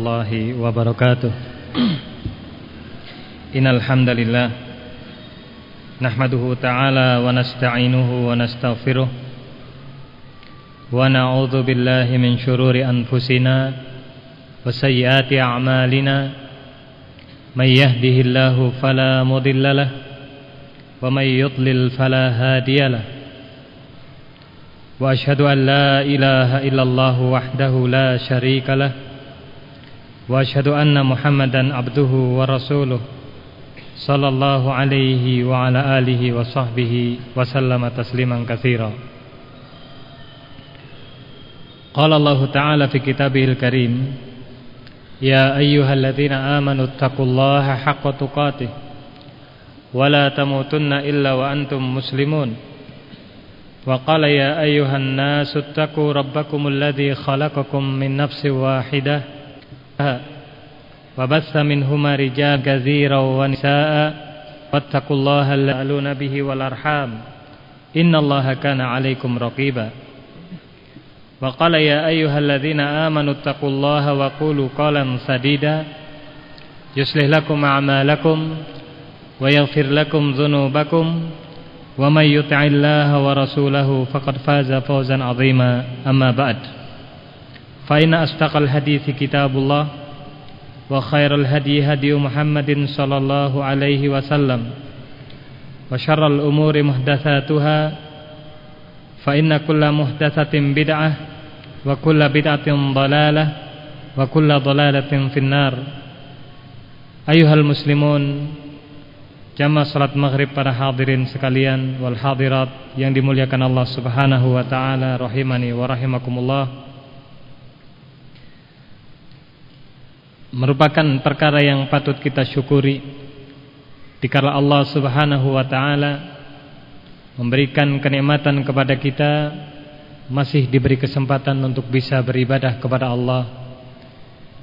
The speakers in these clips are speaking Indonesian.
warahmatullahi wabarakatuh. Innal hamdalillah nahmaduhu ta'ala wa nasta'inuhu wa nastaghfiruh wa na'udzu billahi min shururi anfusina wa sayyiati a'malina. May yahdihillahu fala mudhillalah wa may yudlil fala hadiyalah wa ashhadu an la ilaha illallah wahdahu la sharika lahu وأشهد أن محمدا عبده ورسوله صلى الله عليه وعلى آله وصحبه وسلم تسليما كثيرا قال الله تعالى في كتابه الكريم يا أيها الذين آمنوا اتقوا الله حق تقاته ولا تموتن إلا وأنتم مسلمون وقال يا أيها الناس اتقوا ربكم الذي خلقكم من نفس واحدة وبث منهما رجال كثيرا ونساء واتقوا الله الذي به والأرحام. إن الله كان عليكم رقيبا. وقال يا أيها الذين آمنوا اتقوا الله وقولوا قولا سديدا. يصلح لكم أعمالكم ويغفر لكم ذنوبكم. ومن يطع الله ورسوله فقد فاز فوزا عظيما. أما بعد فإن أصدق الحديث كتاب الله. وخير الهدي هدي محمد صلى الله عليه وسلم وشر الأمور محدثاتها فإن كل محدثة بدعة وكل بدعة ضلالة وكل ضلالة في النار. أيها المسلمون جمع صلاة مغرب على حاضرين sekalian والحاضرات يندم dimuliakan Allah subhanahu wa ta'ala rahimani wa rahimakumullah rahimakumullah Merupakan perkara yang patut kita syukuri. Dikarenakan Allah Subhanahu wa taala memberikan kenikmatan kepada kita masih diberi kesempatan untuk bisa beribadah kepada Allah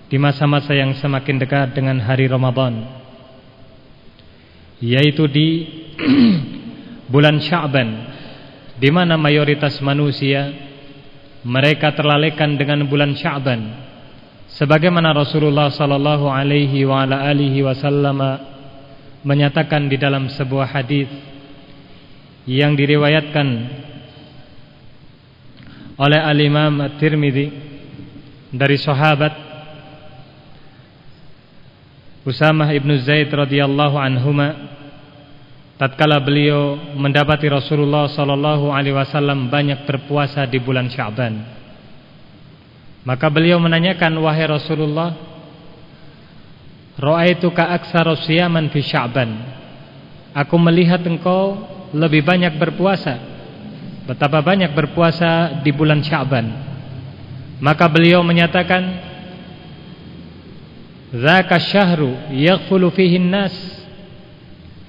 di masa-masa yang semakin dekat dengan hari Ramadan yaitu di bulan Sya'ban di mana mayoritas manusia mereka terlalaikan dengan bulan Sya'ban sebagaimana Rasulullah sallallahu alaihi wa ala alihi wasallam menyatakan di dalam sebuah hadis yang diriwayatkan oleh al-Imam At-Tirmizi dari sahabat Usamah ibnu Zaid radhiyallahu anhuma tatkala beliau mendapati Rasulullah sallallahu alaihi wasallam banyak berpuasa di bulan Sya'ban maka beliau menanyakan wahai Rasulullah ra'aituka aktsara siyaman fi Sya'ban aku melihat engkau lebih banyak berpuasa betapa banyak berpuasa di bulan Sya'ban maka beliau menyatakan Zaka syahru yaghfulu fihi nas.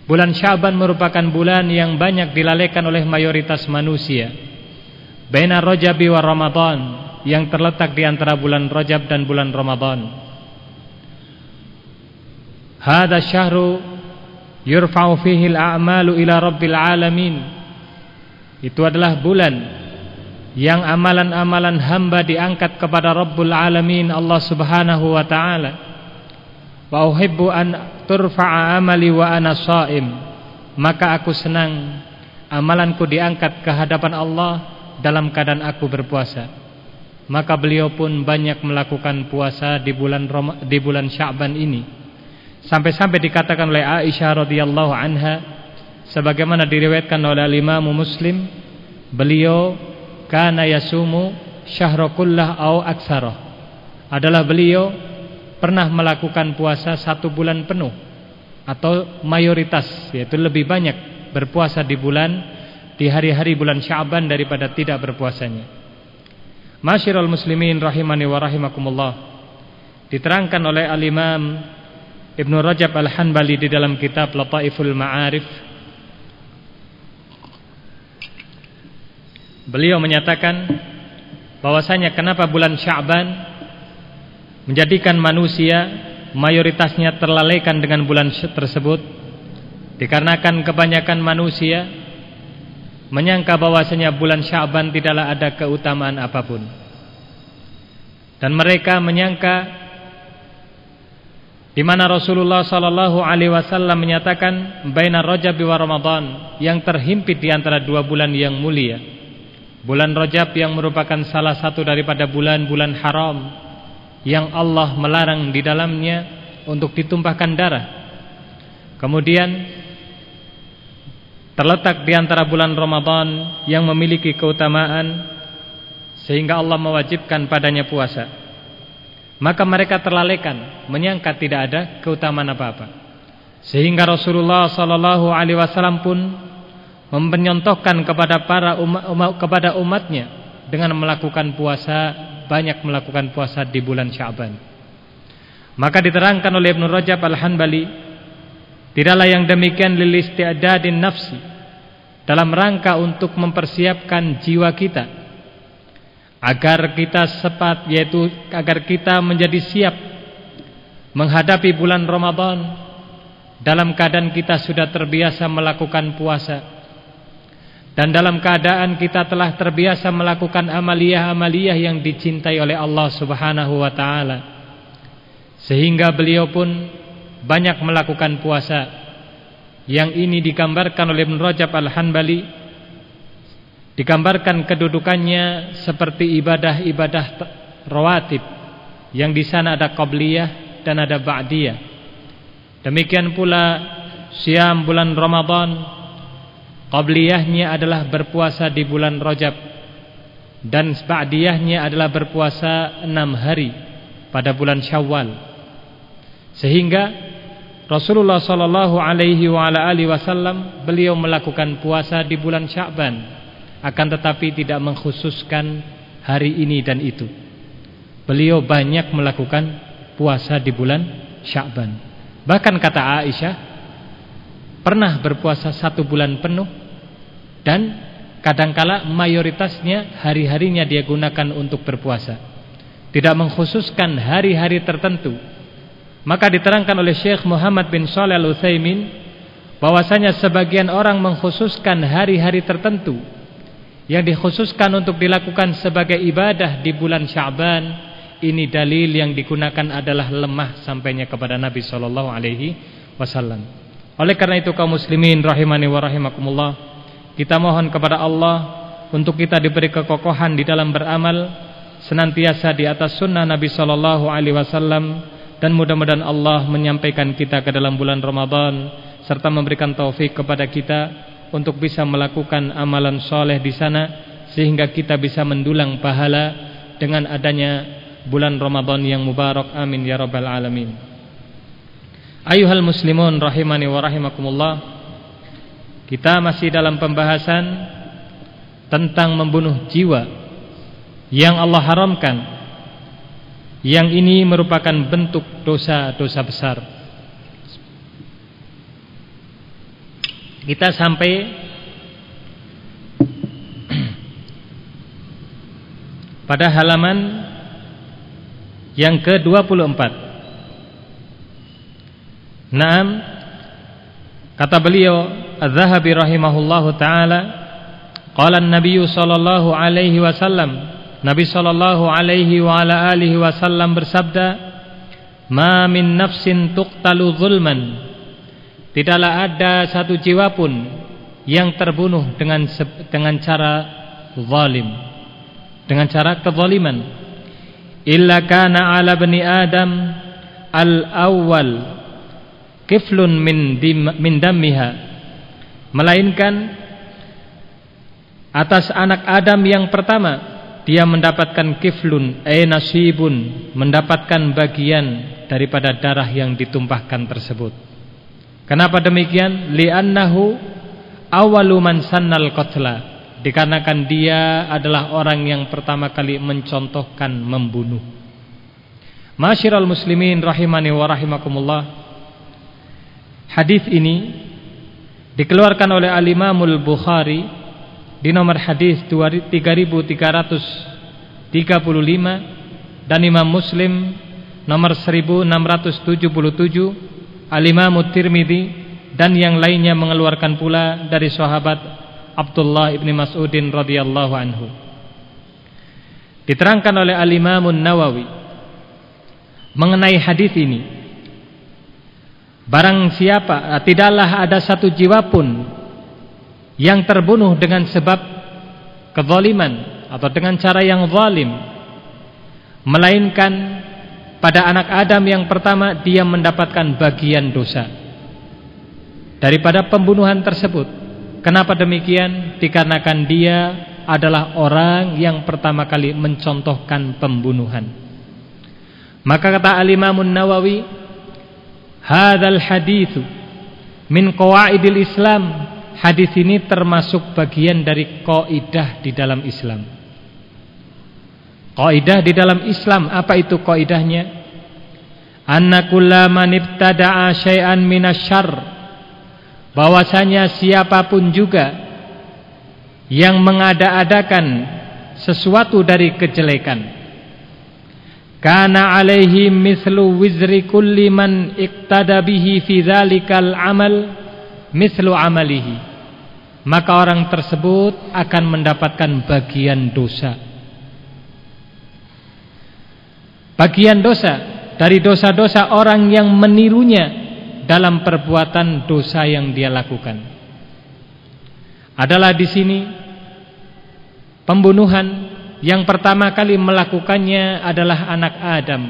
Bulan Syaban merupakan bulan yang banyak dilalaikan oleh mayoritas manusia. Baina Rajabi wa Ramadan yang terletak di antara bulan Rajab dan bulan Ramadan. Hada syahru yurfa'u fihi al-a'malu ila rabbil alamin. Itu adalah bulan yang amalan-amalan hamba diangkat kepada Rabbul Alamin Allah Subhanahu wa taala wa uhibbu an turfa'a amali wa ana shaim maka aku senang amalanku diangkat ke hadapan Allah dalam keadaan aku berpuasa maka beliau pun banyak melakukan puasa di bulan di bulan Sya'ban ini sampai-sampai dikatakan oleh Aisyah radhiyallahu anha sebagaimana diriwayatkan oleh Imam Muslim beliau kana yasumu syahra kullah au aksara adalah beliau pernah melakukan puasa satu bulan penuh atau mayoritas yaitu lebih banyak berpuasa di bulan di hari-hari bulan Sya'ban daripada tidak berpuasanya. Masyiral muslimin rahimani wa rahimakumullah. Diterangkan oleh al-Imam Ibnu Rajab Al-Hanbali di dalam kitab Lataiful Ma'arif Beliau menyatakan bahwasanya kenapa bulan Sya'ban menjadikan manusia mayoritasnya terlalaikan dengan bulan tersebut dikarenakan kebanyakan manusia menyangka bahwasanya bulan Sya'ban tidaklah ada keutamaan apa pun dan mereka menyangka di mana Rasulullah sallallahu alaihi wasallam menyatakan baina Rajab wa Ramadan yang terhimpit di antara dua bulan yang mulia. Bulan Rajab yang merupakan salah satu daripada bulan-bulan haram yang Allah melarang di dalamnya untuk ditumpahkan darah. Kemudian terletak di antara bulan Ramadan yang memiliki keutamaan sehingga Allah mewajibkan padanya puasa. Maka mereka terlalaikan menyangka tidak ada keutamaan apa-apa. Sehingga Rasulullah sallallahu alaihi wasallam pun menyontohkan kepada para umat, umat kepada umatnya dengan melakukan puasa banyak melakukan puasa di bulan Sya'ban. Maka diterangkan oleh Ibnu Rajab Al-Hanbali tidaklah yang demikian lil isti'dadin nafsi dalam rangka untuk mempersiapkan jiwa kita agar kita sepat yaitu agar kita menjadi siap menghadapi bulan Ramadan dalam keadaan kita sudah terbiasa melakukan puasa dan dalam keadaan kita telah terbiasa melakukan amaliyah-amaliyah yang dicintai oleh Allah Subhanahu wa taala. Sehingga beliau pun banyak melakukan puasa yang ini digambarkan oleh Ibn Rajab Al-Hanbali Digambarkan kedudukannya seperti ibadah-ibadah rawatib yang di sana ada qabliyah dan ada ba'diyah. Demikian pula siam bulan Ramadan qabliyahnya adalah berpuasa di bulan Rajab dan ba'diyahnya adalah berpuasa enam hari pada bulan Syawal. Sehingga Rasulullah sallallahu alaihi wasallam beliau melakukan puasa di bulan Sya'ban akan tetapi tidak mengkhususkan hari ini dan itu. Beliau banyak melakukan puasa di bulan Sya'ban. Bahkan kata Aisyah pernah berpuasa satu bulan penuh dan kadangkala mayoritasnya hari-harinya dia gunakan untuk berpuasa. Tidak mengkhususkan hari-hari tertentu. Maka diterangkan oleh Syekh Muhammad bin Shalih Al-Utsaimin bahwasanya sebagian orang mengkhususkan hari-hari tertentu yang dikhususkan untuk dilakukan sebagai ibadah di bulan Sya'ban ini dalil yang digunakan adalah lemah sampainya kepada Nabi sallallahu alaihi wasallam. Oleh karena itu kaum muslimin rahimani wa rahimakumullah, kita mohon kepada Allah untuk kita diberi kekokohan di dalam beramal senantiasa di atas sunnah Nabi sallallahu alaihi wasallam dan mudah-mudahan Allah menyampaikan kita ke dalam bulan Ramadan serta memberikan taufik kepada kita untuk bisa melakukan amalan soleh di sana sehingga kita bisa mendulang pahala dengan adanya bulan Ramadan yang mubarak. Amin ya rabbal alamin. Ayuhal muslimun rahimani wa rahimakumullah kita masih dalam pembahasan tentang membunuh jiwa yang Allah haramkan yang ini merupakan bentuk dosa-dosa besar Kita sampai pada halaman yang ke-24. Naam kata beliau Az-Zahabi rahimahullahu taala qala an-nabiy sallallahu alaihi wasallam Nabi sallallahu alaihi wa ala alihi wasallam bersabda ma min nafsin tuqtalu zulman Tidaklah ada satu jiwa pun yang terbunuh dengan dengan cara zalim. Dengan cara kezaliman. Illa kana ala bani Adam al-awwal kiflun min dim, min dammiha. Melainkan atas anak Adam yang pertama dia mendapatkan kiflun ay nasibun mendapatkan bagian daripada darah yang ditumpahkan tersebut Kenapa demikian? Li'annahu awalu man sannal qatla. Dikarenakan dia adalah orang yang pertama kali mencontohkan membunuh. Masyiral muslimin rahimani wa rahimakumullah. Hadis ini dikeluarkan oleh Al-Imamul Bukhari di nomor hadis 3335 dan Imam Muslim nomor 1677 Al-Imam Tirmidzi dan yang lainnya mengeluarkan pula dari sahabat Abdullah ibni Mas'udin radhiyallahu anhu. Diterangkan oleh Al-Imam Nawawi mengenai hadis ini Barang siapa tidaklah ada satu jiwa pun yang terbunuh dengan sebab kezaliman atau dengan cara yang zalim melainkan pada anak Adam yang pertama dia mendapatkan bagian dosa daripada pembunuhan tersebut. Kenapa demikian? Dikarenakan dia adalah orang yang pertama kali mencontohkan pembunuhan. Maka kata Al-Imam Nawawi Hadal hadithu min qawaidil Islam. Hadis ini termasuk bagian dari kaidah di dalam Islam. Kaidah di dalam Islam apa itu kaidahnya? Anna kullaman ibtada'a syai'an minasyarr. Bahwasanya siapa pun juga yang mengada-adakan sesuatu dari kejelekan kana alaihi mislu wizri kulli man iktada bihi fi dzalikal amal mislu amalihi maka orang tersebut akan mendapatkan bagian dosa bagian dosa dari dosa-dosa orang yang menirunya dalam perbuatan dosa yang dia lakukan adalah di sini pembunuhan yang pertama kali melakukannya adalah anak Adam.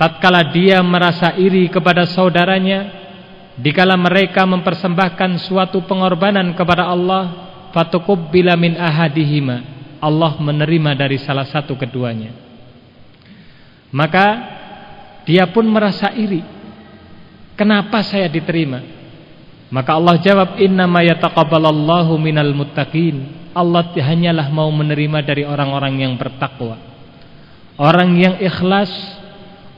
Tatkala dia merasa iri kepada saudaranya, dikala mereka mempersembahkan suatu pengorbanan kepada Allah, fatuqabbila min ahadihima. Allah menerima dari salah satu keduanya. Maka dia pun merasa iri. Kenapa saya diterima? Maka Allah jawab innama yataqabbalallahu minal muttaqin. Allah hanyalah mau menerima dari orang-orang yang bertakwa. Orang yang ikhlas,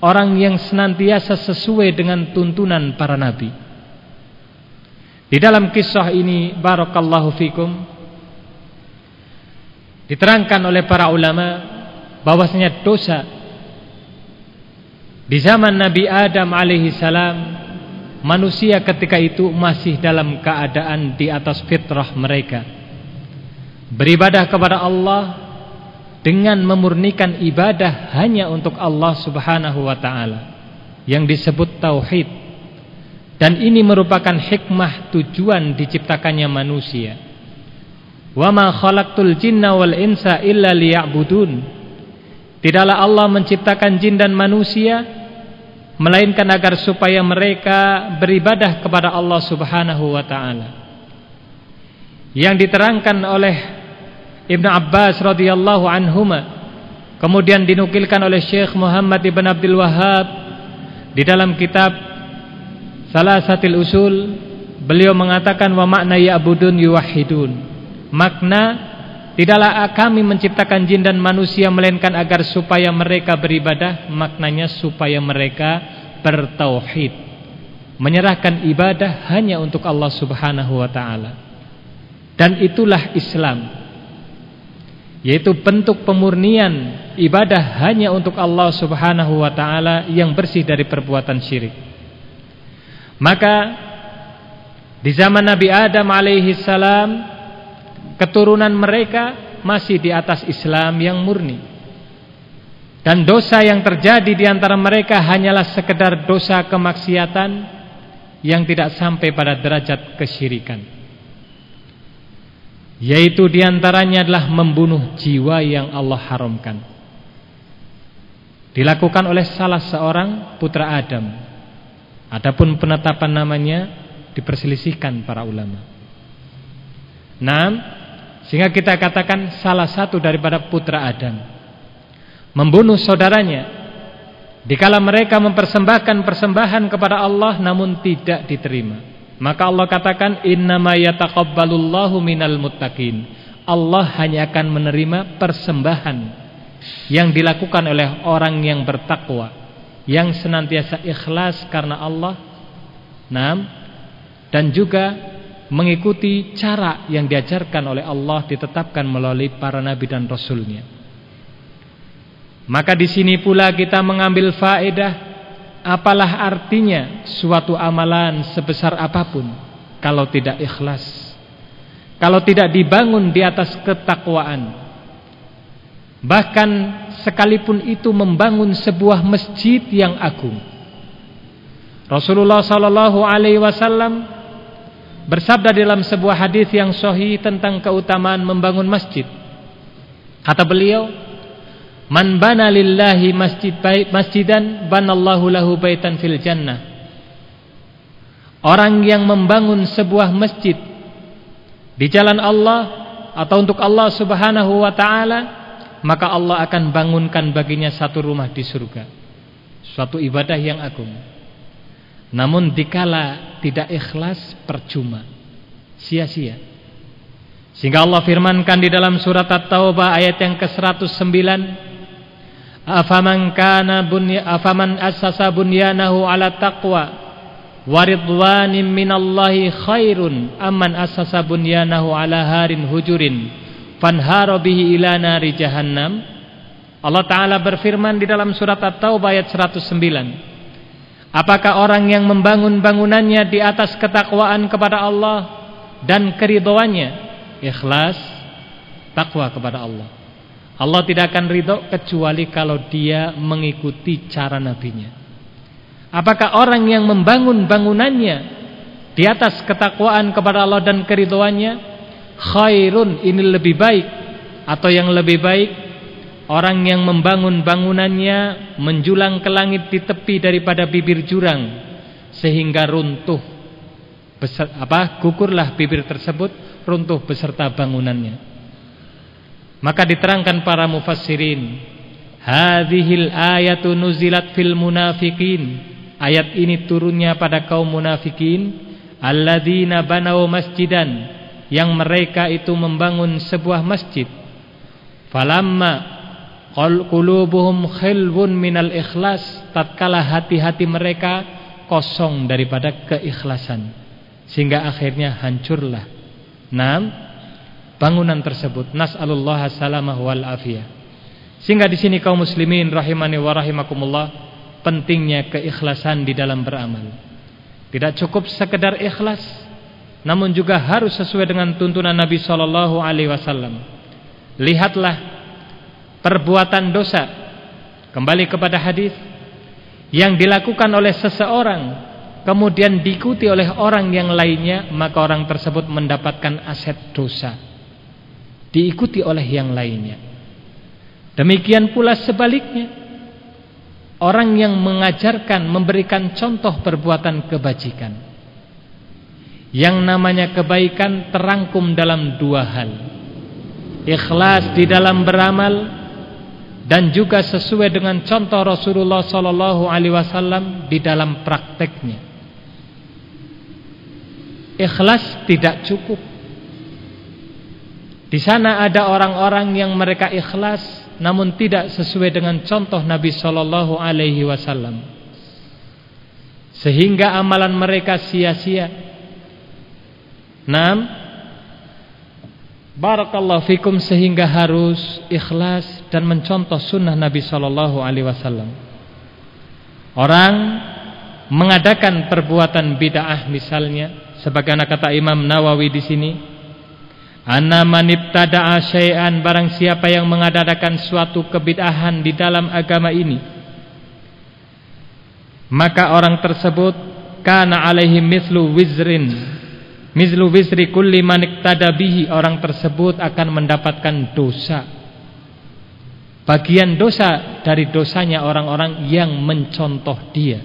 orang yang senantiasa sesuai dengan tuntunan para nabi. Di dalam kisah ini barakallahu fikum diterangkan oleh para ulama bahwasanya dosa di zaman Nabi Adam alaihi salam manusia ketika itu masih dalam keadaan di atas fitrah mereka Beribadah kepada Allah dengan memurnikan ibadah hanya untuk Allah Subhanahu wa taala yang disebut tauhid. Dan ini merupakan hikmah tujuan diciptakannya manusia. Wa ma khalaqtul jinna wal insa illa liya'budun. Tidaklah Allah menciptakan jin dan manusia melainkan agar supaya mereka beribadah kepada Allah Subhanahu wa taala. Yang diterangkan oleh Ibn Abbas radhiyallahu anhuma kemudian dinukilkan oleh Syekh Muhammad Ibn Abdul Wahab di dalam kitab Salasatil Usul beliau mengatakan wa makna ya'budun yuwahhidun. Makna tidaklah kami menciptakan jin dan manusia melainkan agar supaya mereka beribadah maknanya supaya mereka bertauhid. Menyerahkan ibadah hanya untuk Allah Subhanahu wa taala. Dan itulah Islam. Yaitu bentuk pemurnian ibadah hanya untuk Allah Subhanahu wa taala yang bersih dari perbuatan syirik. Maka di zaman Nabi Adam alaihi salam keturunan mereka masih di atas Islam yang murni. Dan dosa yang terjadi di antara mereka hanyalah sekedar dosa kemaksiatan yang tidak sampai pada derajat kesyirikan. Yaitu di antaranya adalah membunuh jiwa yang Allah haramkan Dilakukan oleh salah seorang putra Adam Adapun penetapan namanya diperselisihkan para ulama. Nah, sehingga kita katakan salah satu daripada putra Adam. Membunuh saudaranya. Dikala mereka mempersembahkan persembahan kepada Allah namun tidak diterima. Maka Allah katakan innama minal muttaqin. Allah hanya akan menerima persembahan yang dilakukan oleh orang yang bertakwa, yang senantiasa ikhlas karena Allah. Naam dan juga mengikuti cara yang diajarkan oleh Allah ditetapkan melalui para nabi dan rasulnya. Maka di sini pula kita mengambil faedah Apalah artinya suatu amalan sebesar apa pun kalau tidak ikhlas? Kalau tidak dibangun di atas ketakwaan. Bahkan sekalipun itu membangun sebuah masjid yang agung. Rasulullah sallallahu alaihi wasallam bersabda dalam sebuah hadis yang sahih tentang keutamaan membangun masjid. Kata beliau, "Man bana lillahi masjid masjidan banallahu lahu baitan fil jannah." Orang yang membangun sebuah masjid di jalan Allah atau untuk Allah Subhanahu wa taala, maka Allah akan bangunkan baginya satu rumah di surga. Suatu ibadah yang agung. Namun dikala tidak ikhlas percuma. Sia-sia. Sehingga Allah firmankan di dalam surat At-Taubah ayat yang ke-109, "Afaman kana bunya afaman assasa bunyanahu ala taqwa waridwanim minallahi khairun amman asasa bunyanahu ala harin hujurin fanhara bihi ila nari jahannam. Allah taala berfirman di dalam surat At-Taubah ayat 109 Apakah orang yang membangun bangunannya di atas ketakwaan kepada Allah dan keridhoannya? Ikhlas takwa kepada Allah. Allah tidak akan ridho kecuali kalau dia mengikuti cara nabinya. Apakah orang yang membangun bangunannya di atas ketakwaan kepada Allah dan keridhoannya khairun ini lebih baik. Atau yang lebih baik orang yang membangun bangunannya menjulang ke langit di tepi daripada bibir jurang sehingga runtuh besar, apa gugurlah bibir tersebut runtuh beserta bangunannya. Maka diterangkan para mufassirin hadhil ayatu nuzilat fil munafiqin. Ayat ini turunnya pada kaum munafikin alladzina banau masjidan yang mereka itu membangun sebuah masjid. Falamma qulubuhum khilbun minal ikhlas tatkala hati-hati mereka kosong daripada keikhlasan sehingga akhirnya hancurlah. Nam bangunan tersebut nas'alullah salamah wal afiyah. Sehingga di sini kaum muslimin rahimani wa rahimakumullah pentingnya keikhlasan di dalam beramal. Tidak cukup sekedar ikhlas, namun juga harus sesuai dengan tuntunan Nabi Shallallahu Alaihi Wasallam. Lihatlah perbuatan dosa kembali kepada hadis yang dilakukan oleh seseorang kemudian diikuti oleh orang yang lainnya maka orang tersebut mendapatkan aset dosa diikuti oleh yang lainnya demikian pula sebaliknya Orang yang mengajarkan, memberikan contoh perbuatan kebajikan. Yang namanya kebaikan terangkum dalam dua hal. Ikhlas di dalam beramal dan juga sesuai dengan contoh Rasulullah wasallam di dalam prakteknya. Ikhlas tidak cukup. Di sana ada orang-orang yang mereka ikhlas namun tidak sesuai dengan contoh Nabi Wasallam, sehingga amalan mereka sia-sia. Nam, barakallahu fikum sehingga harus ikhlas dan mencontoh sunnah Nabi Shallallahu Alaihi Wasallam. Orang mengadakan perbuatan bid'ah misalnya, sebagaimana kata Imam Nawawi di sini, Anna manibtada'a syai'an barang siapa yang mengadakan suatu kebid'ahan di dalam agama ini maka orang tersebut kana alaihi mislu wizrin mislu wizri kulli man bihi orang tersebut akan mendapatkan dosa bagian dosa dari dosanya orang-orang yang mencontoh dia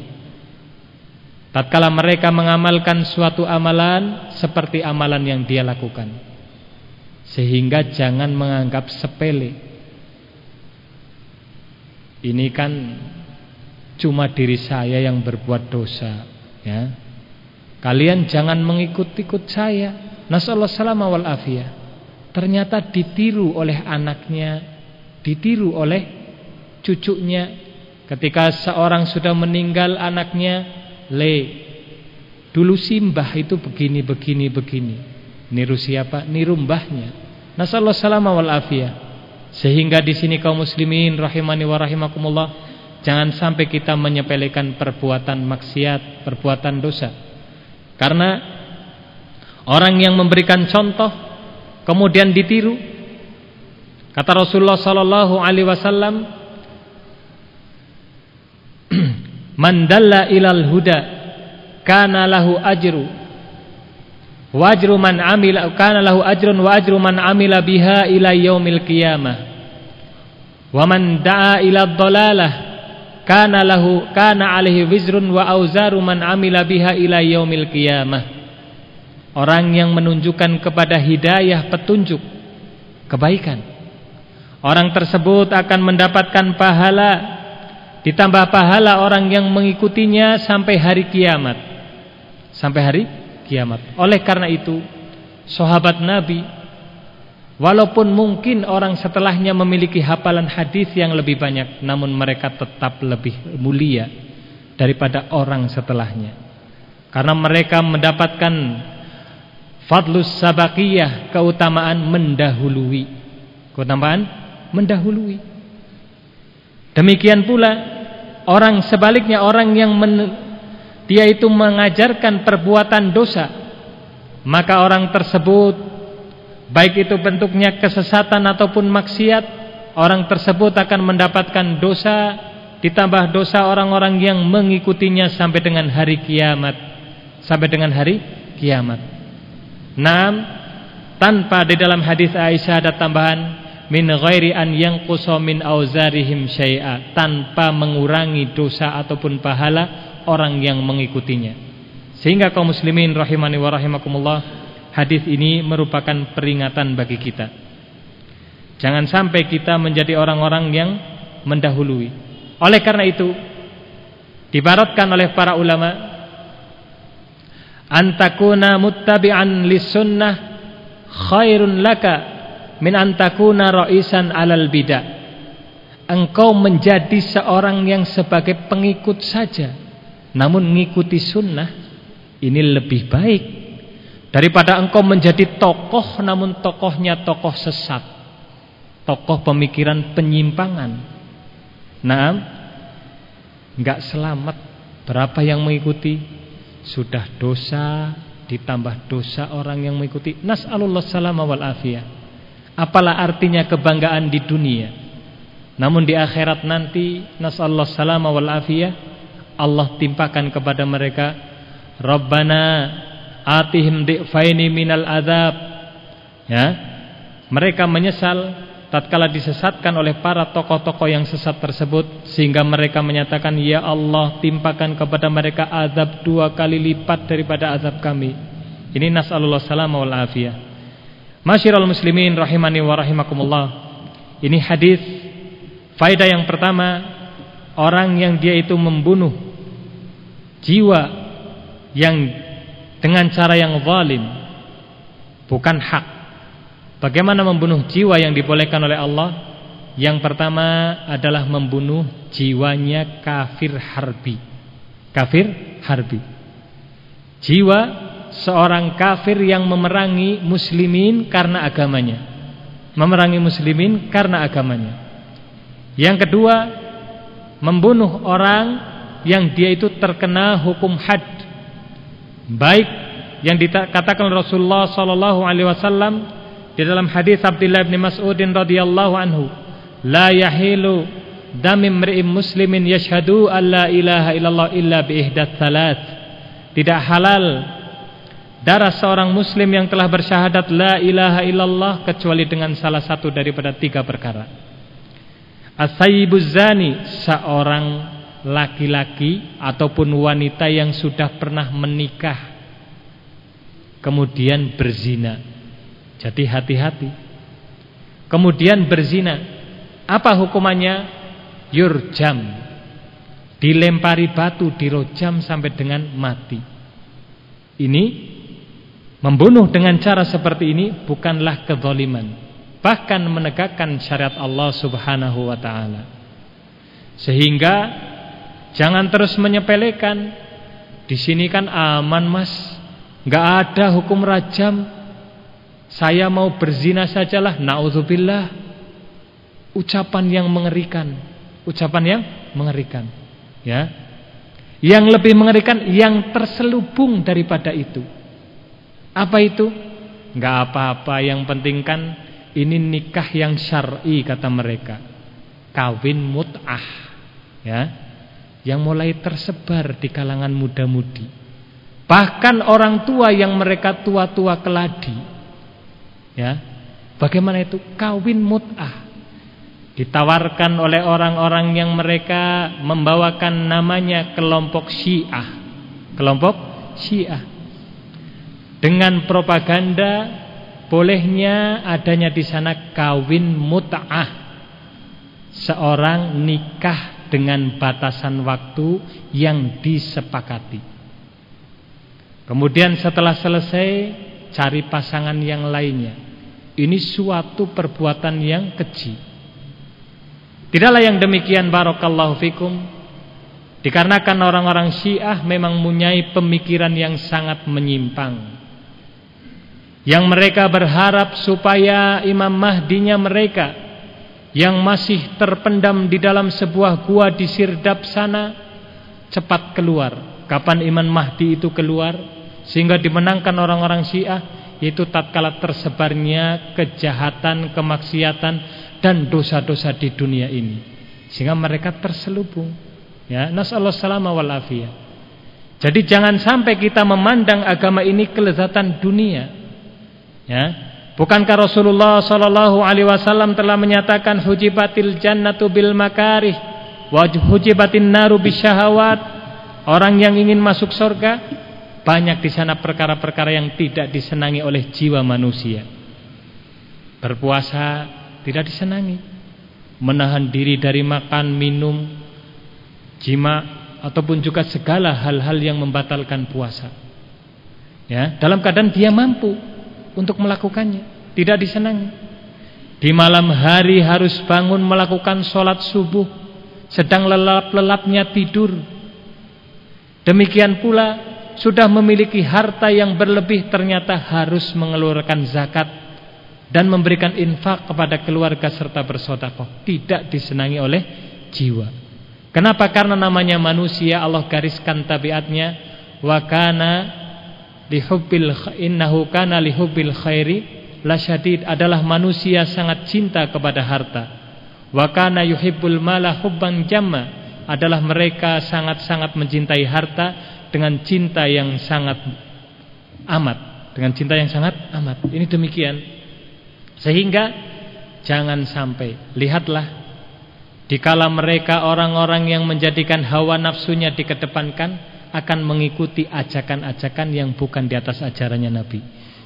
tatkala mereka mengamalkan suatu amalan seperti amalan yang dia lakukan sehingga jangan menganggap sepele. Ini kan cuma diri saya yang berbuat dosa, ya. Kalian jangan mengikut-ikut saya. Nasallahu salama wal afiyah. Ternyata ditiru oleh anaknya, ditiru oleh cucunya. Ketika seorang sudah meninggal anaknya, le dulu simbah itu begini begini begini. Niru siapa? Niru mbahnya. Nasallahu salama wal afiyah. Sehingga di sini kaum muslimin rahimani wa rahimakumullah, jangan sampai kita menyepelekan perbuatan maksiat, perbuatan dosa. Karena orang yang memberikan contoh kemudian ditiru. Kata Rasulullah sallallahu alaihi wasallam man dalla ilal huda kana lahu ajru. Wajru man amila kana lahu ajrun wa ajru man amila biha ila yaumil qiyamah. Wa man da'a ila dhalalah kana lahu kana alaihi wizrun wa auzaru man amila biha ila yaumil qiyamah. Orang yang menunjukkan kepada hidayah petunjuk kebaikan. Orang tersebut akan mendapatkan pahala ditambah pahala orang yang mengikutinya sampai hari kiamat. Sampai hari kiamat. Oleh karena itu sahabat Nabi walaupun mungkin orang setelahnya memiliki hafalan hadis yang lebih banyak namun mereka tetap lebih mulia daripada orang setelahnya karena mereka mendapatkan Fadlus sabakiyah keutamaan mendahului. Keutamaan mendahului. Demikian pula orang sebaliknya orang yang men, dia itu mengajarkan perbuatan dosa, maka orang tersebut baik itu bentuknya kesesatan ataupun maksiat, orang tersebut akan mendapatkan dosa ditambah dosa orang-orang yang mengikutinya sampai dengan hari kiamat. Sampai dengan hari kiamat. Naam tanpa di dalam hadis Aisyah ada tambahan min ghairi an yanqusa min auzarihim syai'a tanpa mengurangi dosa ataupun pahala orang yang mengikutinya. Sehingga kaum muslimin rahimani wa rahimakumullah, hadis ini merupakan peringatan bagi kita. Jangan sampai kita menjadi orang-orang yang mendahului. Oleh karena itu, dibaratkan oleh para ulama antakuna muttabi'an lisunnah khairun laka min antakuna ra'isan alal bidah engkau menjadi seorang yang sebagai pengikut saja namun mengikuti sunnah ini lebih baik daripada engkau menjadi tokoh namun tokohnya tokoh sesat. Tokoh pemikiran penyimpangan. Nah enggak selamat. Berapa yang mengikuti? Sudah dosa ditambah dosa orang yang mengikuti. Nas'alullah salama wal afiyah. Apalah artinya kebanggaan di dunia? Namun di akhirat nanti nas'alullah salama wal afiyah Allah timpakan kepada mereka Rabbana atihim di'faini minal adab ya. Mereka menyesal tatkala disesatkan oleh para tokoh-tokoh yang sesat tersebut sehingga mereka menyatakan ya Allah timpakan kepada mereka azab dua kali lipat daripada azab kami. Ini nasallallahu salam wal afiyah. Masyiral muslimin rahimani wa rahimakumullah. Ini hadis faedah yang pertama orang yang dia itu membunuh jiwa yang dengan cara yang zalim bukan hak Bagaimana membunuh jiwa yang dibolehkan oleh Allah? Yang pertama adalah membunuh jiwanya kafir harbi. Kafir harbi. Jiwa seorang kafir yang memerangi muslimin karena agamanya. Memerangi muslimin karena agamanya. Yang kedua, membunuh orang yang dia itu terkena hukum had. Baik yang dikatakan Rasulullah sallallahu alaihi wasallam di dalam hadis Abdullah bin Mas'udin radhiyallahu anhu, la yahilu damim mri'im muslimin yashhadu an la ilaha illallah illa bi ihdat salat. Tidak halal darah seorang muslim yang telah bersyahadat la ilaha illallah kecuali dengan salah satu daripada tiga perkara. As-sayyibuz zani seorang laki-laki ataupun wanita yang sudah pernah menikah kemudian berzina jadi hati-hati. Kemudian berzina. Apa hukumannya? Yurjam. Dilempari batu, dirojam sampai dengan mati. Ini membunuh dengan cara seperti ini bukanlah kezaliman. Bahkan menegakkan syariat Allah Subhanahu wa taala. Sehingga jangan terus menyepelekan. Di sini kan aman, Mas. Enggak ada hukum rajam saya mau berzina sajalah naudzubillah. Ucapan yang mengerikan. Ucapan yang mengerikan. Ya. Yang lebih mengerikan yang terselubung daripada itu. Apa itu? Enggak apa-apa, yang penting kan ini nikah yang syar'i kata mereka. Kawin mut'ah. Ya. Yang mulai tersebar di kalangan muda-mudi. Bahkan orang tua yang mereka tua-tua keladi. Ya. Bagaimana itu? Kawin mut'ah. Ditawarkan oleh orang-orang yang mereka membawakan namanya kelompok Syiah. Kelompok Syiah. Dengan propaganda bolehnya adanya di sana kawin mut'ah. Seorang nikah dengan batasan waktu yang disepakati. Kemudian setelah selesai cari pasangan yang lainnya. Ini suatu perbuatan yang keji. Tidaklah yang demikian barakallahu fikum. Dikarenakan orang-orang Syiah memang mempunyai pemikiran yang sangat menyimpang. Yang mereka berharap supaya Imam Mahdinya mereka yang masih terpendam di dalam sebuah gua di Sirdap sana cepat keluar. Kapan Imam Mahdi itu keluar? sehingga dimenangkan orang-orang Syiah yaitu tatkala tersebarnya kejahatan, kemaksiatan dan dosa-dosa di dunia ini sehingga mereka terselubung ya nasallahu salama wal afiyah jadi jangan sampai kita memandang agama ini kelezatan dunia ya bukankah Rasulullah sallallahu alaihi wasallam telah menyatakan hujibatil jannatu bil makarih wa hujibatin naru bisyahawat orang yang ingin masuk surga banyak di sana perkara-perkara yang tidak disenangi oleh jiwa manusia. Berpuasa tidak disenangi. Menahan diri dari makan, minum, jima ataupun juga segala hal-hal yang membatalkan puasa. Ya, dalam keadaan dia mampu untuk melakukannya, tidak disenangi. Di malam hari harus bangun melakukan sholat subuh, sedang lelap-lelapnya tidur. Demikian pula sudah memiliki harta yang berlebih ternyata harus mengeluarkan zakat dan memberikan infak kepada keluarga serta bersodakoh tidak disenangi oleh jiwa. Kenapa? Karena namanya manusia Allah gariskan tabiatnya wa kana lihubbil innahu kana lihubbil khairi lasyadid adalah manusia sangat cinta kepada harta. Wa kana yuhibbul mala hubban jamma adalah mereka sangat-sangat mencintai harta dengan cinta yang sangat amat, dengan cinta yang sangat amat. Ini demikian. Sehingga jangan sampai lihatlah dikala mereka orang-orang yang menjadikan hawa nafsunya dikedepankan akan mengikuti ajakan-ajakan yang bukan di atas ajarannya Nabi.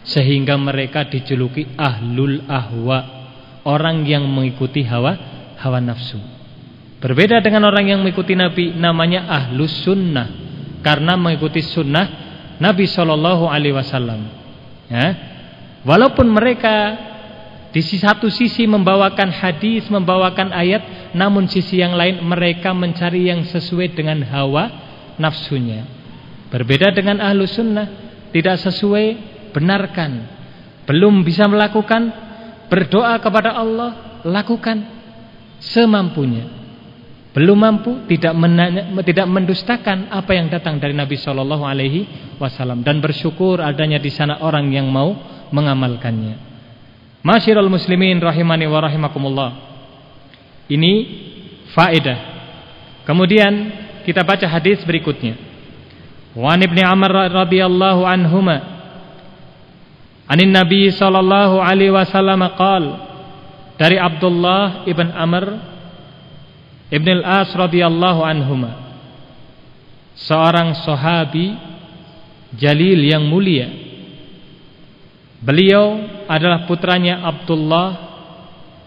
Sehingga mereka dijuluki ahlul ahwa, orang yang mengikuti hawa hawa nafsu. Berbeda dengan orang yang mengikuti Nabi namanya ahlus sunnah karena mengikuti sunnah Nabi Shallallahu Alaihi Wasallam. Ya, walaupun mereka di satu sisi membawakan hadis, membawakan ayat, namun sisi yang lain mereka mencari yang sesuai dengan hawa nafsunya. Berbeda dengan ahlu sunnah, tidak sesuai, benarkan. Belum bisa melakukan, berdoa kepada Allah, lakukan semampunya belum mampu tidak menanya, tidak mendustakan apa yang datang dari Nabi Shallallahu Alaihi Wasallam dan bersyukur adanya di sana orang yang mau mengamalkannya. Masyiral muslimin rahimani wa. Ini faedah. Kemudian kita baca hadis berikutnya. Wan ibni Amr radhiyallahu anhuma Anin Nabi sallallahu alaihi wasallam qaal dari Abdullah ibn Amr Ibn al-As radhiyallahu anhuma seorang sahabi jalil yang mulia. Beliau adalah putranya Abdullah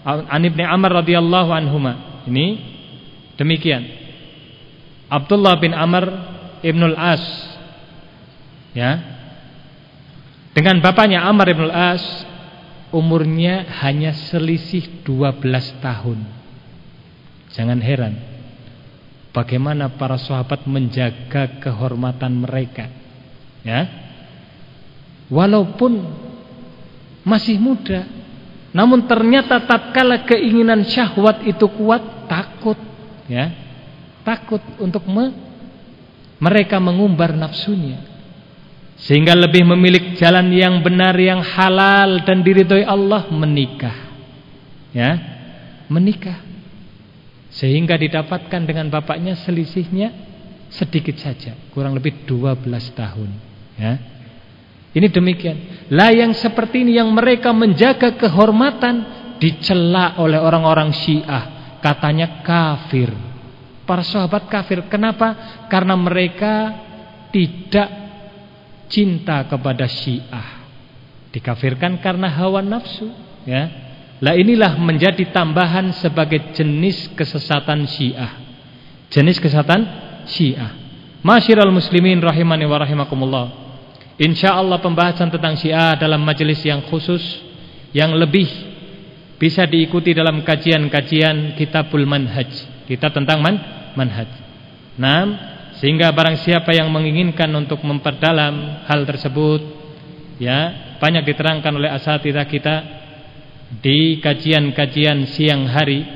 an Ibn Amr radhiyallahu anhuma. Ini demikian. Abdullah bin Amr Ibn al-As ya. Dengan bapaknya Amr Ibn al-As umurnya hanya selisih 12 tahun. Jangan heran bagaimana para sahabat menjaga kehormatan mereka. Ya. Walaupun masih muda, namun ternyata tatkala keinginan syahwat itu kuat, takut, ya. Takut untuk me mereka mengumbar nafsunya. Sehingga lebih memilih jalan yang benar yang halal dan diridhoi Allah menikah. Ya. Menikah. Sehingga didapatkan dengan bapaknya selisihnya sedikit saja, kurang lebih 12 tahun. Ya. Ini demikian. Lah yang seperti ini yang mereka menjaga kehormatan dicela oleh orang-orang Syiah, katanya kafir. Para sahabat kafir. Kenapa? Karena mereka tidak cinta kepada Syiah. Dikafirkan karena hawa nafsu, ya. Lah inilah menjadi tambahan sebagai jenis kesesatan Syiah. Jenis kesesatan Syiah. Masyiral muslimin rahimani wa rahimakumullah. Insyaallah pembahasan tentang Syiah dalam majelis yang khusus yang lebih bisa diikuti dalam kajian-kajian Kitabul Manhaj. Kita tentang man manhaj. Nah, sehingga barang siapa yang menginginkan untuk memperdalam hal tersebut ya, banyak diterangkan oleh asatidzah kita di kajian-kajian siang hari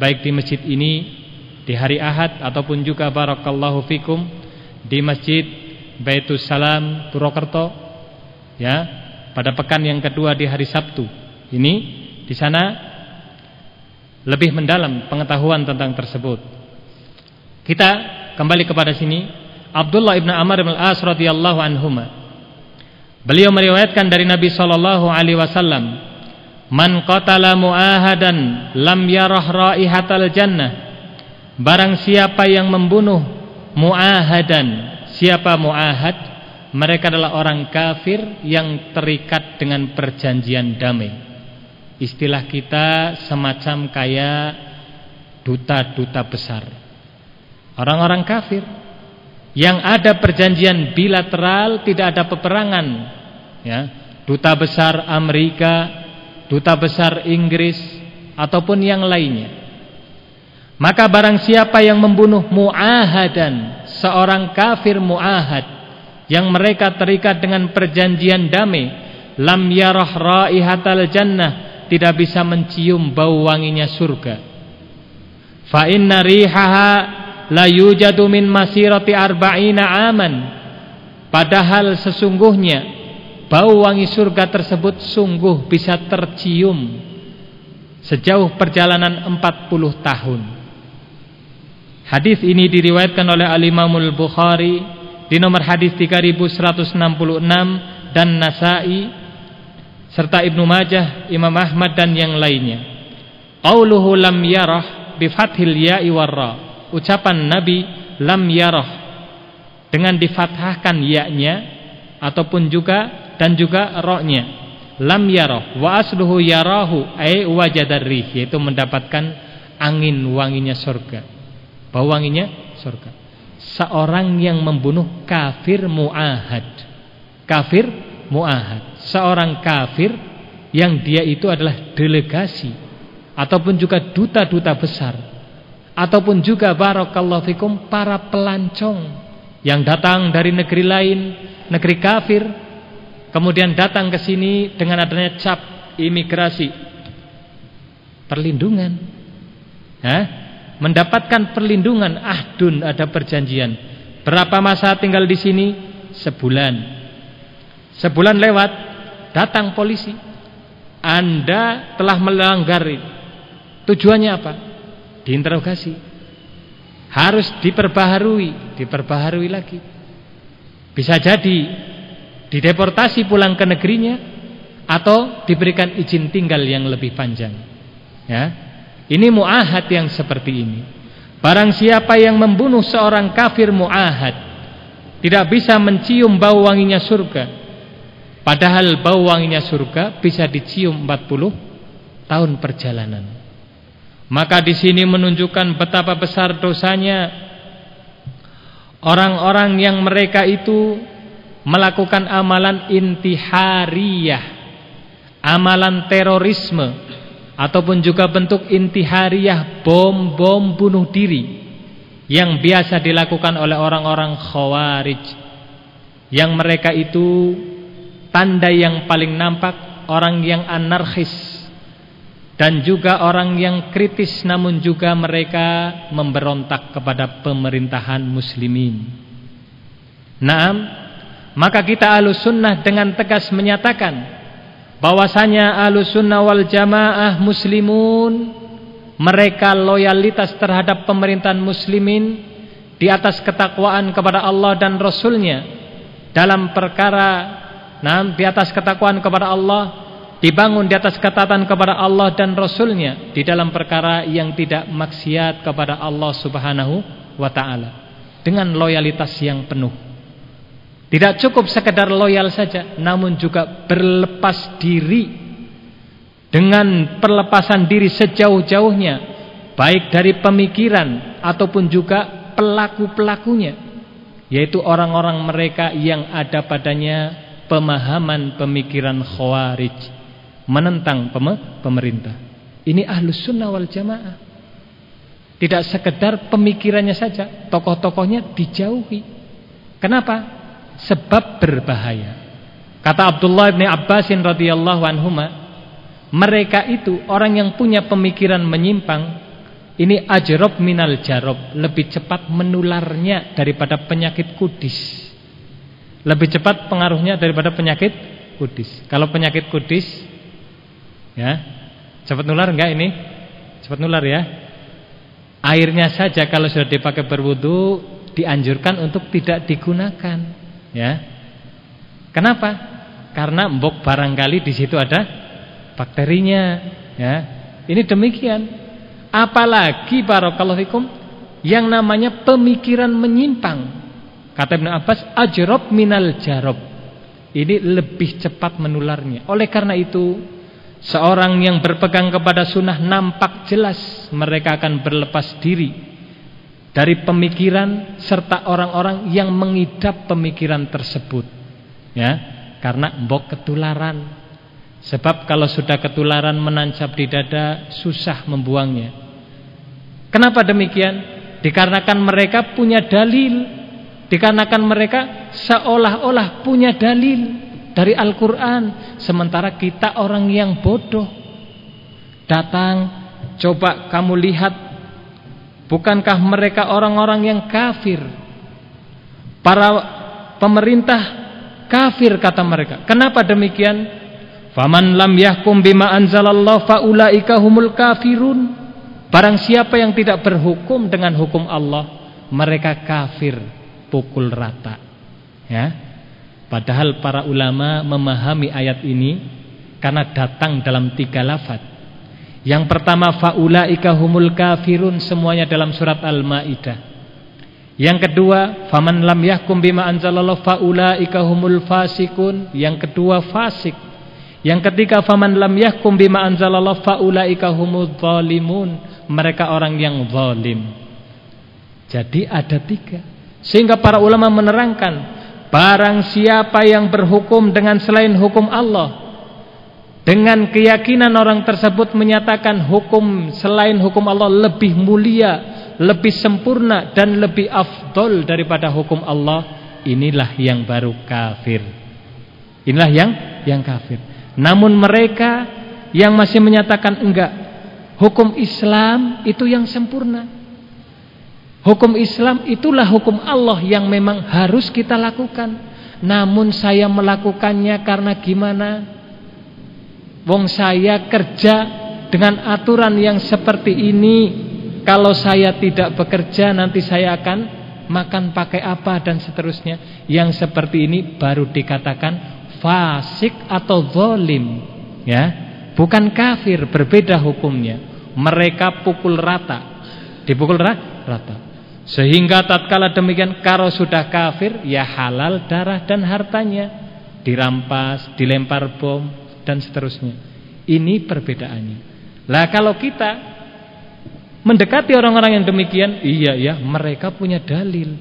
baik di masjid ini di hari Ahad ataupun juga barakallahu fikum di masjid Baitus Salam Purwokerto ya pada pekan yang kedua di hari Sabtu ini di sana lebih mendalam pengetahuan tentang tersebut kita kembali kepada sini Abdullah ibn Amr bin Al-As radhiyallahu anhuma beliau meriwayatkan dari Nabi sallallahu alaihi wasallam man qatala muahadan lam yarah raihatal jannah barang siapa yang membunuh muahadan Siapa muahad? Mereka adalah orang kafir yang terikat dengan perjanjian damai. Istilah kita semacam kayak duta-duta besar. Orang-orang kafir yang ada perjanjian bilateral, tidak ada peperangan. Ya, duta besar Amerika, duta besar Inggris ataupun yang lainnya. Maka barang siapa yang membunuh muahadan seorang kafir muahad yang mereka terikat dengan perjanjian damai lam yarah raihatal jannah tidak bisa mencium bau wanginya surga fa inna rihaha la yujadu min masirati arba'ina aman padahal sesungguhnya bau wangi surga tersebut sungguh bisa tercium sejauh perjalanan 40 tahun Hadis ini diriwayatkan oleh Al-Imamul Bukhari di nomor hadis 3166 dan Nasai serta Ibnu Majah, Imam Ahmad dan yang lainnya. Qauluhu lam yarah bi fathil ya'i warra. Ucapan Nabi lam yarah dengan difathahkan ya-nya ataupun juga dan juga ra-nya. Lam yarah wa asluhu yarahu ay wajadar yaitu mendapatkan angin wanginya surga. Bau wanginya surga. Seorang yang membunuh kafir muahad. Kafir muahad. Seorang kafir yang dia itu adalah delegasi ataupun juga duta-duta besar ataupun juga barakallahu fikum para pelancong yang datang dari negeri lain, negeri kafir, kemudian datang ke sini dengan adanya cap imigrasi perlindungan. Hah? mendapatkan perlindungan ahdun ada perjanjian. Berapa masa tinggal di sini? Sebulan. Sebulan lewat, datang polisi. Anda telah melanggar. Tujuannya apa? Diinterogasi. Harus diperbaharui, diperbaharui lagi. Bisa jadi dideportasi pulang ke negerinya atau diberikan izin tinggal yang lebih panjang. Ya. Ini muahad yang seperti ini. Barang siapa yang membunuh seorang kafir muahad tidak bisa mencium bau wanginya surga. Padahal bau wanginya surga bisa dicium 40 tahun perjalanan. Maka di sini menunjukkan betapa besar dosanya orang-orang yang mereka itu melakukan amalan intihariyah, amalan terorisme ataupun juga bentuk intihariah bom-bom bunuh diri yang biasa dilakukan oleh orang-orang khawarij. Yang mereka itu tanda yang paling nampak orang yang anarkis dan juga orang yang kritis namun juga mereka memberontak kepada pemerintahan muslimin. Naam, maka kita alus sunnah dengan tegas menyatakan bahwasanya Ahlussunnah wal Jamaah muslimun mereka loyalitas terhadap pemerintahan muslimin di atas ketakwaan kepada Allah dan Rasulnya dalam perkara nah, di atas ketakwaan kepada Allah, dibangun di atas ketaatan kepada Allah dan Rasulnya di dalam perkara yang tidak maksiat kepada Allah Subhanahu wa taala dengan loyalitas yang penuh. Tidak cukup sekedar loyal saja, namun juga berlepas diri dengan perlepasan diri sejauh-jauhnya, baik dari pemikiran ataupun juga pelaku-pelakunya, yaitu orang-orang mereka yang ada padanya pemahaman pemikiran khawarij, menentang pemerintah. Ini ahlus sunnah wal jamaah. Tidak sekedar pemikirannya saja, tokoh-tokohnya dijauhi. Kenapa? sebab berbahaya. Kata Abdullah bin Abbasin radhiyallahu anhuma, mereka itu orang yang punya pemikiran menyimpang, ini ajrob minal jarob, lebih cepat menularnya daripada penyakit kudis. Lebih cepat pengaruhnya daripada penyakit kudis. Kalau penyakit kudis, ya, cepat nular enggak ini? Cepat nular ya. Airnya saja kalau sudah dipakai berwudu dianjurkan untuk tidak digunakan. Ya. Kenapa? Karena mbok barangkali di situ ada bakterinya, ya. Ini demikian. Apalagi barakallahu fikum yang namanya pemikiran menyimpang. Kata Ibnu Abbas, ajrob minal jarob. Ini lebih cepat menularnya. Oleh karena itu, seorang yang berpegang kepada sunnah nampak jelas mereka akan berlepas diri dari pemikiran serta orang-orang yang mengidap pemikiran tersebut. Ya, karena mbok ketularan. Sebab kalau sudah ketularan menancap di dada susah membuangnya. Kenapa demikian? Dikarenakan mereka punya dalil. Dikarenakan mereka seolah-olah punya dalil dari Al-Qur'an, sementara kita orang yang bodoh. Datang, coba kamu lihat Bukankah mereka orang-orang yang kafir? Para pemerintah kafir kata mereka. Kenapa demikian? Faman lam yahkum bima anzalallahu faulaika humul kafirun. Barang siapa yang tidak berhukum dengan hukum Allah, mereka kafir, pukul rata. Ya. Padahal para ulama memahami ayat ini karena datang dalam tiga lafaz. Yang pertama faulaika humul kafirun semuanya dalam surat Al-Maidah. Yang kedua, faman lam yahkum bima anzalallahu faulaika humul fasikun. Yang kedua fasik. Yang ketiga faman lam yahkum bima anzalallahu faulaika humul zalimun. Mereka orang yang zalim. Jadi ada tiga. Sehingga para ulama menerangkan barang siapa yang berhukum dengan selain hukum Allah dengan keyakinan orang tersebut menyatakan hukum selain hukum Allah lebih mulia, lebih sempurna dan lebih afdol daripada hukum Allah, inilah yang baru kafir. Inilah yang yang kafir. Namun mereka yang masih menyatakan enggak, hukum Islam itu yang sempurna. Hukum Islam itulah hukum Allah yang memang harus kita lakukan. Namun saya melakukannya karena gimana? Wong saya kerja dengan aturan yang seperti ini. Kalau saya tidak bekerja nanti saya akan makan pakai apa dan seterusnya. Yang seperti ini baru dikatakan fasik atau zolim. Ya, bukan kafir, berbeda hukumnya. Mereka pukul rata, dipukul rata. Sehingga tatkala demikian kalau sudah kafir ya halal darah dan hartanya dirampas, dilempar bom, dan seterusnya. Ini perbedaannya. Lah kalau kita mendekati orang-orang yang demikian, iya ya, mereka punya dalil.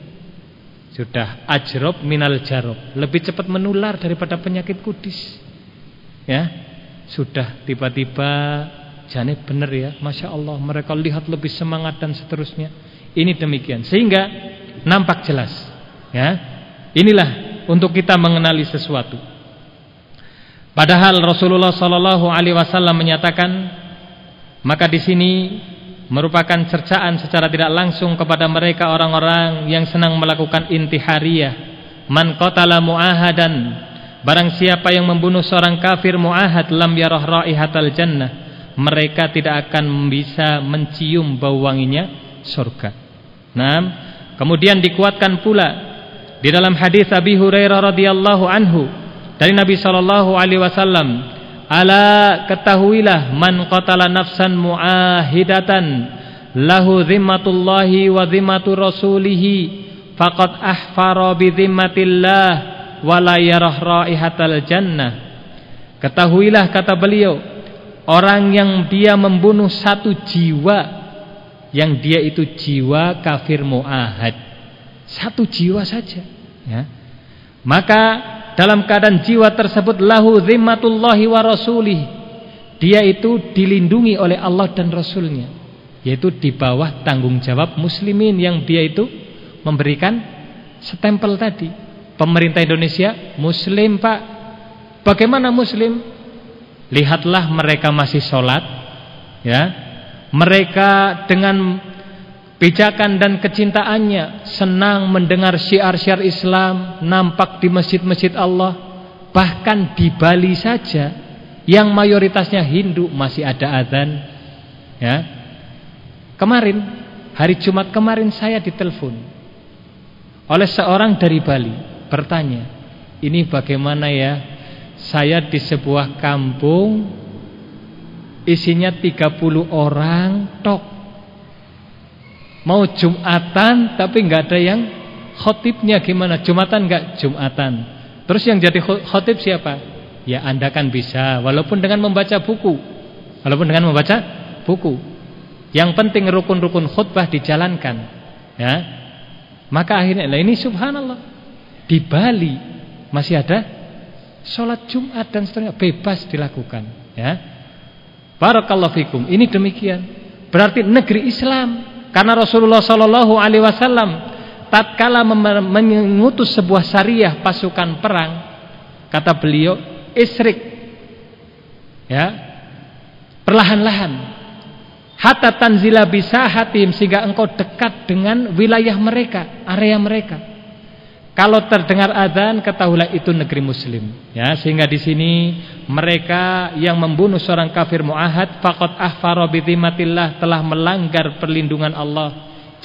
Sudah ajrob minal jarob, lebih cepat menular daripada penyakit kudis. Ya, sudah tiba-tiba jane benar ya, masya Allah mereka lihat lebih semangat dan seterusnya. Ini demikian, sehingga nampak jelas. Ya, inilah untuk kita mengenali sesuatu. Padahal Rasulullah Sallallahu Alaihi Wasallam menyatakan, maka di sini merupakan cercaan secara tidak langsung kepada mereka orang-orang yang senang melakukan intihariyah. Man qatala mu'ahadan, barang siapa yang membunuh seorang kafir mu'ahad lam yarah raihatal jannah, mereka tidak akan bisa mencium bau wanginya surga. Nah, kemudian dikuatkan pula di dalam hadis Abi Hurairah radhiyallahu anhu dari Nabi sallallahu alaihi wasallam, "Ala ketahuilah man qatala nafsan muahidatan lahu zimmatullahi wa zimmatu rasulih faqad ahfara bi zimmatillah wa la yarah raihatal jannah." Ketahuilah kata beliau, orang yang dia membunuh satu jiwa yang dia itu jiwa kafir muahad satu jiwa saja ya. Maka dalam keadaan jiwa tersebut lahu zimmatullahi wa rasulih Dia itu dilindungi oleh Allah dan Rasulnya Yaitu di bawah tanggung jawab muslimin yang dia itu memberikan stempel tadi Pemerintah Indonesia muslim pak Bagaimana muslim? Lihatlah mereka masih sholat ya. Mereka dengan Pijakan dan kecintaannya senang mendengar syiar-syiar Islam nampak di masjid-masjid Allah. Bahkan di Bali saja yang mayoritasnya Hindu masih ada azan. Ya. Kemarin hari Jumat kemarin saya ditelepon oleh seorang dari Bali bertanya, "Ini bagaimana ya? Saya di sebuah kampung isinya 30 orang tok Mau Jumatan tapi nggak ada yang khotibnya gimana? Jumatan nggak Jumatan. Terus yang jadi khotib siapa? Ya Anda kan bisa walaupun dengan membaca buku. Walaupun dengan membaca buku. Yang penting rukun-rukun khutbah dijalankan. Ya. Maka akhirnya lah ini subhanallah. Di Bali masih ada sholat Jumat dan seterusnya bebas dilakukan, ya. Barakallahu fikum. Ini demikian. Berarti negeri Islam karena Rasulullah Shallallahu Alaihi Wasallam tatkala mengutus sebuah syariah pasukan perang, kata beliau, isrik, ya, perlahan-lahan, hatta tanzila bisa hatim sehingga engkau dekat dengan wilayah mereka, area mereka. Kalau terdengar adzan ketahuilah itu negeri muslim. Ya sehingga di sini mereka yang membunuh seorang kafir muahad faqad ahfara bi telah melanggar perlindungan Allah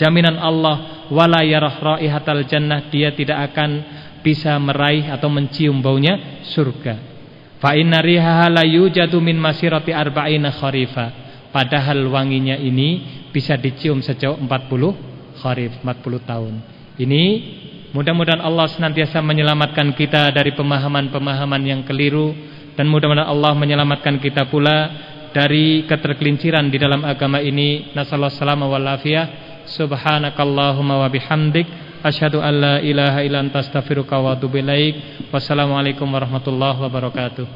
jaminan Allah wala yarah raihatal jannah dia tidak akan bisa meraih atau mencium baunya surga. Fa inna rihaha la yujadu min masirati arba'ina padahal wanginya ini bisa dicium sejauh 40 kharif 40 tahun. Ini Mudah-mudahan Allah senantiasa menyelamatkan kita dari pemahaman-pemahaman yang keliru dan mudah-mudahan Allah menyelamatkan kita pula dari ketergelinciran di dalam agama ini. Nasallahu salama wal afiyah. Subhanakallahumma wa bihamdik asyhadu an la ilaha illa anta astaghfiruka wa atubu ilaik. Wassalamualaikum warahmatullahi wabarakatuh.